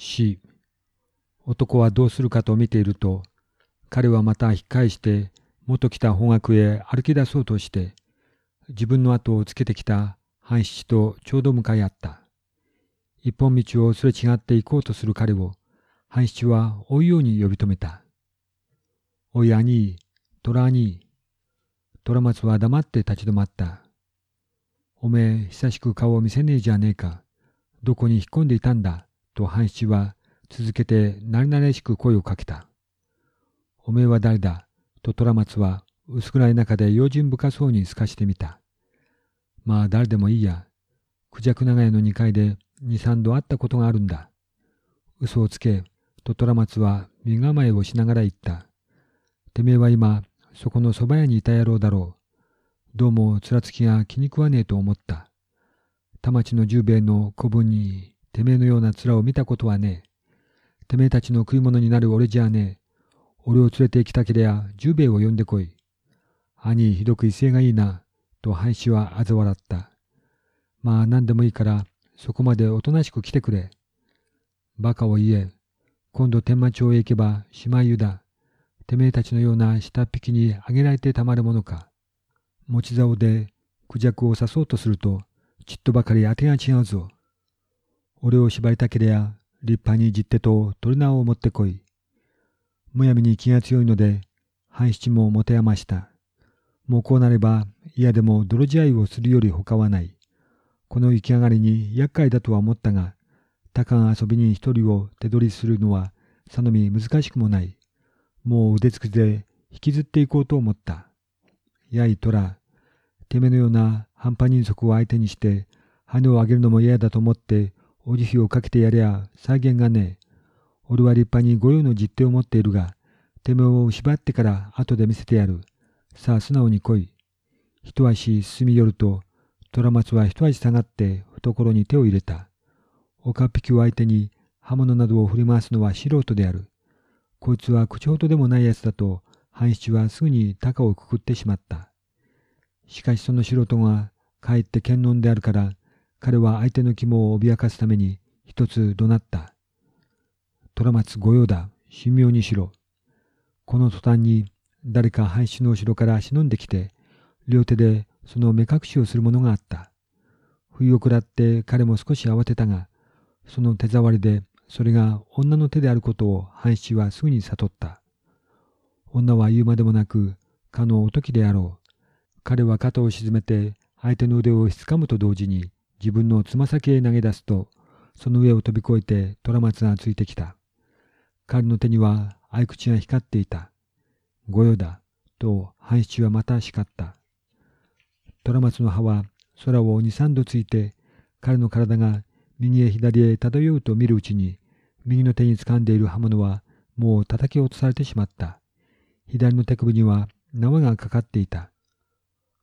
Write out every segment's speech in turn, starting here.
死。男はどうするかと見ていると、彼はまた引っ返して元来た方角へ歩き出そうとして、自分の後をつけてきた半七とちょうど向かい合った。一本道をすれ違って行こうとする彼を、半七は追うように呼び止めた。おい兄、虎兄。虎松は黙って立ち止まった。おめえ、久しく顔を見せねえじゃねえか。どこに引っ込んでいたんだ。と半七は続けてなれなれしく声をかけた。おめえは誰だ？と虎松は薄暗い中で用心深そうに透かしてみた。まあ誰でもいいや。クジャク長屋の2階で二三度会ったことがあるんだ。嘘をつけ、と虎松は身構えをしながら言った。てめえは今、そこの蕎麦屋にいた野郎だろう。どうもつらつきが気に食わねえと思った。田町の十兵衛の子分に、てめえのような面を見たことはねえ。てめえたちの食い物になる俺じゃねえ。俺を連れて行きたけりゃ十兵衛を呼んでこい。兄、ひどく威勢がいいな。と藩士は嘲笑った。まあ何でもいいから、そこまでおとなしく来てくれ。バカを言え。今度天満町へ行けばしまい湯だ。てめえたちのような下っ引きにあげられてたまるものか。持ち竿でクジャクを刺そうとすると、ちっとばかり当てが違うぞ。俺を縛りたけりゃ、立派にじってと鳥縄を持ってこい。むやみに気が強いので、半七も持て余した。もうこうなれば、嫌でも泥仕合をするより他はない。この行き上がりに厄介だとは思ったが、たかが遊びに一人を手取りするのは、さのみ難しくもない。もう腕つくで引きずっていこうと思った。やい虎、てめえのような半端人足を相手にして、羽を上げるのも嫌だと思って、お慈悲をかけてやりゃ再現がねえ。俺は立派に御用の実手を持っているが、てめえを縛ってから後で見せてやる。さあ素直に来い。一足進み寄ると、虎松は一足下がって懐に手を入れた。岡っ引きを相手に刃物などを振り回すのは素人である。こいつは口ほどでもないやつだと、半七はすぐに高をくくってしまった。しかしその素人がかえって剣能であるから、彼は相手の肝を脅かすために一つ怒鳴った。虎松御用だ、神妙にしろ。この途端に誰か半七の後ろから忍んできて、両手でその目隠しをするものがあった。不意を食らって彼も少し慌てたが、その手触りでそれが女の手であることを半七はすぐに悟った。女は言うまでもなく、かのおときであろう。彼は肩を沈めて相手の腕をつかむと同時に自分のつま先へ投げ出すと、その上を飛び越えて虎松がついてきた。彼の手には合口が光っていた。御用だ、と半七はまた叱った。虎松の葉は空を二三度ついて、彼の体が右へ左へ漂うと見るうちに、右の手に掴んでいる刃物はもう叩き落とされてしまった。左の手首には縄がかかっていた。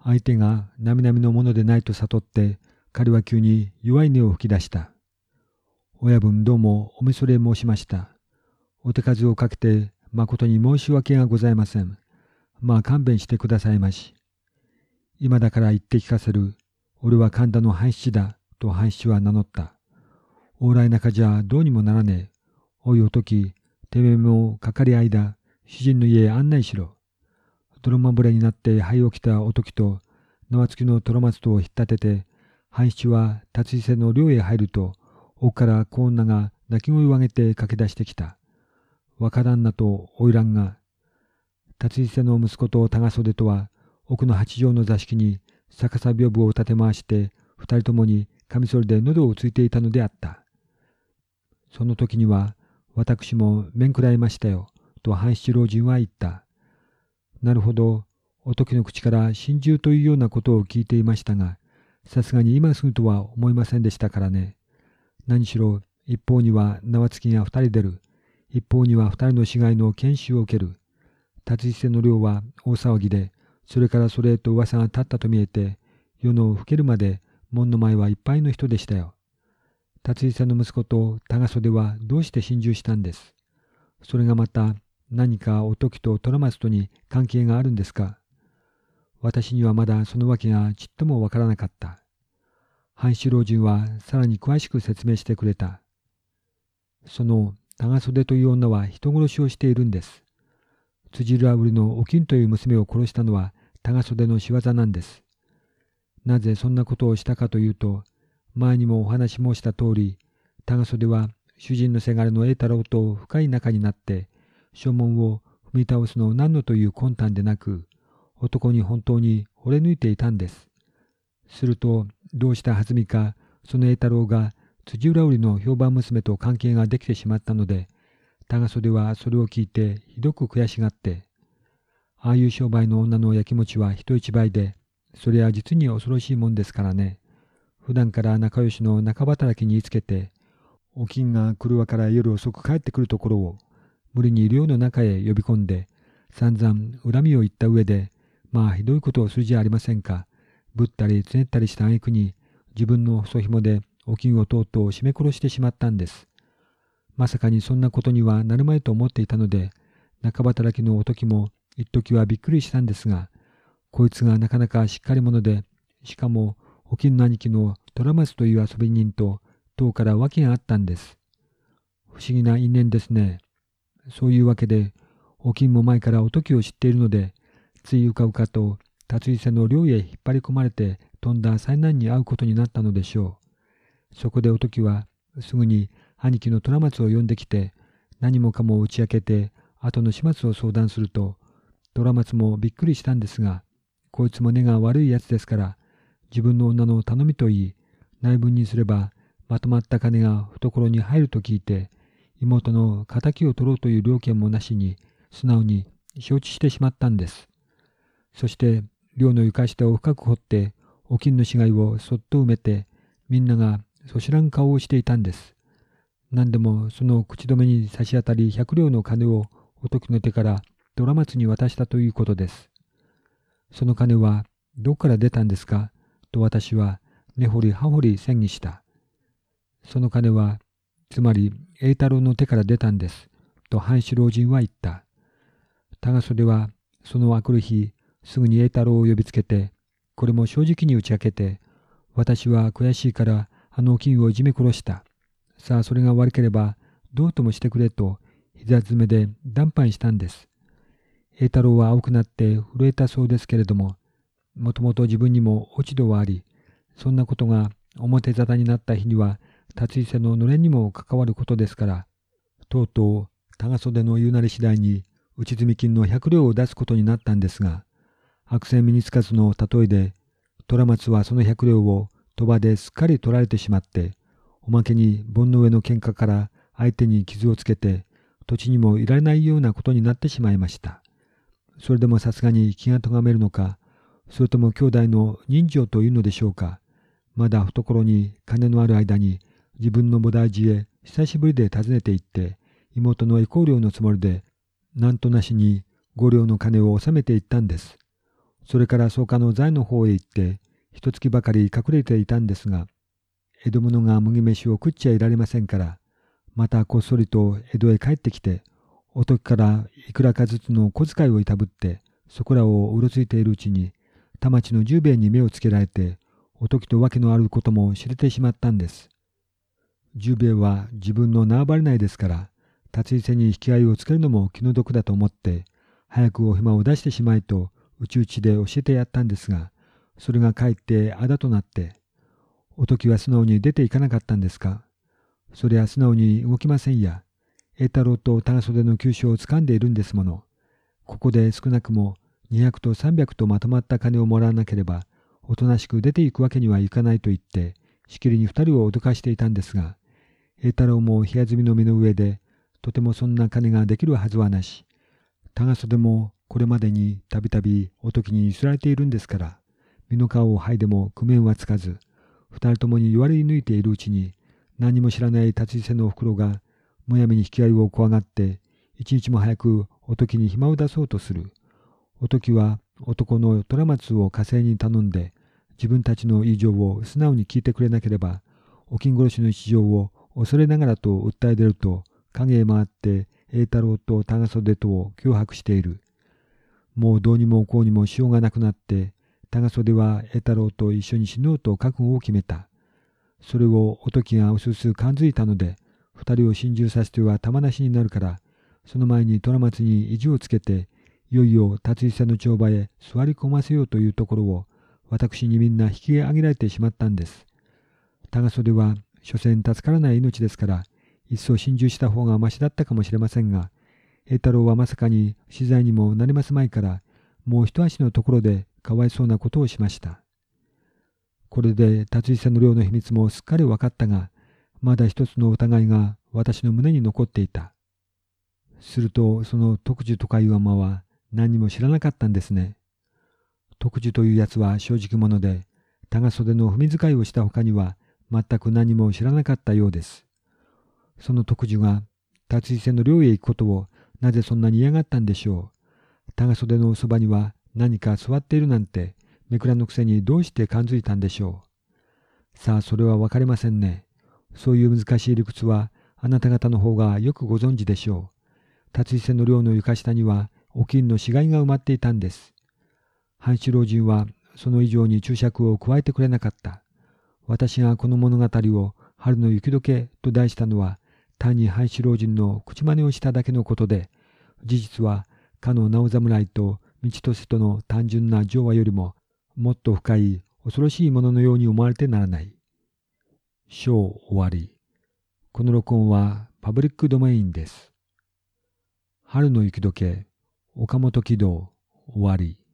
相手がなみなみのものでないと悟って、彼は急に弱い音を吹き出した。親分どうもおみそれ申しました。お手数をかけて誠に申し訳がございません。まあ勘弁してくださいまし。今だから言って聞かせる。俺は神田の半七だ。と半七は名乗った。往来中じゃどうにもならねえ。おいおとき、てめえもかかり間、主人の家へ案内しろ。泥まぶれになって灰起きたおときと、縄付きのトロマツとを引っ立てて、半七は立ち瀬の寮へ入ると、奥から小女が泣き声を上げて駆け出してきた。若旦那と花魁が、立ち瀬の息子と長袖とは、奥の八畳の座敷に逆さ屏風を立て回して、二人ともにカミソリで喉をついていたのであった。その時には、私も面食らいましたよ、と半七老人は言った。なるほど、お時の口から心中というようなことを聞いていましたが、さすがに今すぐとは思いませんでしたからね。何しろ、一方には縄付きが二人出る。一方には二人の死骸の研修を受ける。立ち捨ての量は大騒ぎで、それからそれへと噂が立ったと見えて、夜の更けるまで門の前はいっぱいの人でしたよ。達井さんの息子と長袖はどうして心中したんです？それがまた何かおときと虎松とに関係があるんですか？私にはまだその訳がちっともわからなかった。半四老人はさらに詳しく説明してくれた。その長袖という女は人殺しをしているんです。辻浦売りのお金という娘を殺したのは長袖の仕業なんです。なぜそんなことをしたかというと、前にもお話申した通り、長袖は主人のせがれの栄太郎と深い仲になって、証文を踏み倒すのを何のという魂胆でなく、男に本当に惚れ抜いていたんです。すると、どうしたはずみか、その栄太郎が辻浦売の評判娘と関係ができてしまったので、長袖はそれを聞いてひどく悔しがって、ああいう商売の女のやきもちは人一倍で、それは実に恐ろしいもんですからね。普段から仲良しの仲働きに言いつけて、お金が来るわから夜遅く帰ってくるところを、無理に寮の中へ呼び込んで、散々恨みを言った上で、まあひどいことをするじゃありませんか。ぶったりつねったりした挙句に、自分の細紐でお金をとうとう絞め殺してしまったんです。まさかにそんなことにはなるまいと思っていたので、中働きのお時も一時はびっくりしたんですが、こいつがなかなかしっかり者で、しかもお金の兄貴の虎松という遊び人と遠から訳があったんです。不思議な因縁ですね。そういうわけで、お金も前からお時を知っているので、ついうかうかと辰伊勢の寮へ引っ張り込まれて飛んだ災難に遭うことになったのでしょう。そこでお時はすぐに兄貴の虎松を呼んできて、何もかも打ち明けて、後の始末を相談すると、虎松もびっくりしたんですが、こいつも根が悪いやつですから、自分の女の頼みといい、内分にすれば、まとまった金が懐に入ると聞いて、妹の敵を取ろうという了見もなしに、素直に承知してしまったんです。そして、寮の床下を深く掘って、お金の死骸をそっと埋めて、みんながそしらん顔をしていたんです。何でもその口止めに差し当たり百両の金をお時の手からドラマツに渡したということです。その金はどこから出たんですか？と私は根掘り葉掘り宣議した。その金は、つまり栄太郎の手から出たんです。と藩主老人は言った。高袖はそのあくる日、すぐに栄太郎を呼びつけて、これも正直に打ち明けて、私は悔しいからあの金をいじめ殺した。さあそれが悪ければどうともしてくれと膝詰めで談判したんです。栄太郎は青くなって震えたそうですけれども、もともと自分にも落ち度はあり、そんなことが表沙汰になった日には、立ち伊勢ののれんにも関わることですから、とうとう長袖の言うなり次第に内積金の百両を出すことになったんですが、白線身につかずの例えで、虎松はその百両を鳥羽ですっかり取られてしまって、おまけに盆の上の喧嘩から相手に傷をつけて、土地にもいられないようなことになってしまいました。それでもさすがに気が咎めるのか、それとも兄弟の人情というのでしょうか。まだ懐に金のある間に自分の菩提寺へ久しぶりで訪ねて行って、妹の恵光料のつもりで、なんとなしに五両の金を納めていったんです。それから草加の財の方へ行って、一月ばかり隠れていたんですが、江戸者が麦飯を食っちゃいられませんから、またこっそりと江戸へ帰ってきて、おときからいくらかずつの小遣いをいたぶって、そこらをうろついているうちに、田町の十兵衛に目をつけられて、おときと訳のあることも知れてしまったんです。十兵衛は自分の縄張り内ですから、立ち伊勢に引き合いをつけるのも気の毒だと思って、早くお暇を出してしまいと、うちうちで教えてやったんですが、それがかえってあだとなって、おときは素直に出ていかなかったんですか？そりゃ素直に動きませんや。栄太郎と長袖の急所を掴んでいるんですもの。ここで少なくも200と300とまとまった金をもらわなければ、おとなしく出ていくわけにはいかないと言って、しきりに二人を脅かしていたんですが、栄太郎も部屋住みの身の上で、とてもそんな金ができるはずはなし、長袖もこれまでにたびたびおときにゆすられているんですから、身の皮を剥いでも工面はつかず、二人ともに言われ抜いているうちに、何も知らない立ち瀬のおふくろが、むやみに引き合いを怖がって、一日も早くおときに暇を出そうとする。おときは男の虎松を火星に頼んで、自分たちの異常を素直に聞いてくれなければ、お金殺しの一条を恐れながらと訴え出ると、影へ回って栄太郎と長袖とを脅迫している。もうどうにもこうにもしようがなくなって、長袖は栄太郎と一緒に死のうと覚悟を決めた。それをおときがうすうす感づいたので、二人を心中させては玉なしになるから、その前に虎松に意地をつけて、いよいよ達一さんの帳場へ座り込ませようというところを、私にみんな引き上げられてしまったんです。長袖は、所詮助からない命ですから、いっそ心中した方がましだったかもしれませんが、栄太郎はまさかに死罪にもなりますまいから、もう一足のところでかわいそうなことをしました。これで達一さんの寮の秘密もすっかり分かったが、まだ一つの疑いが私の胸に残っていた。すると、その徳寿とかいう馬は何にも知らなかったんですね。徳寿というやつは正直者で、長袖の踏み使いをした他には全く何も知らなかったようです。その徳寿が達井線の寮へ行くことをなぜそんなに嫌がったんでしょう？長袖のそばには何か座っているなんて、めくらのくせにどうして感づいたんでしょう？さあ、それはわかりませんね。そういう難しい理屈は、あなた方の方がよくご存知でしょう。達井線の寮の床下には、お金の死骸が埋まっていたんです。藩主老人は、その以上に注釈を加えてくれなかった。私がこの物語を春の雪解けと題したのは、単に藩主老人の口真似をしただけのことで、事実はかの直侍と道と瀬との単純な情話よりも、もっと深い恐ろしいもののように思われてならない。章終わり。この録音はパブリックドメインです。春の雪解け、岡本喜道終わり。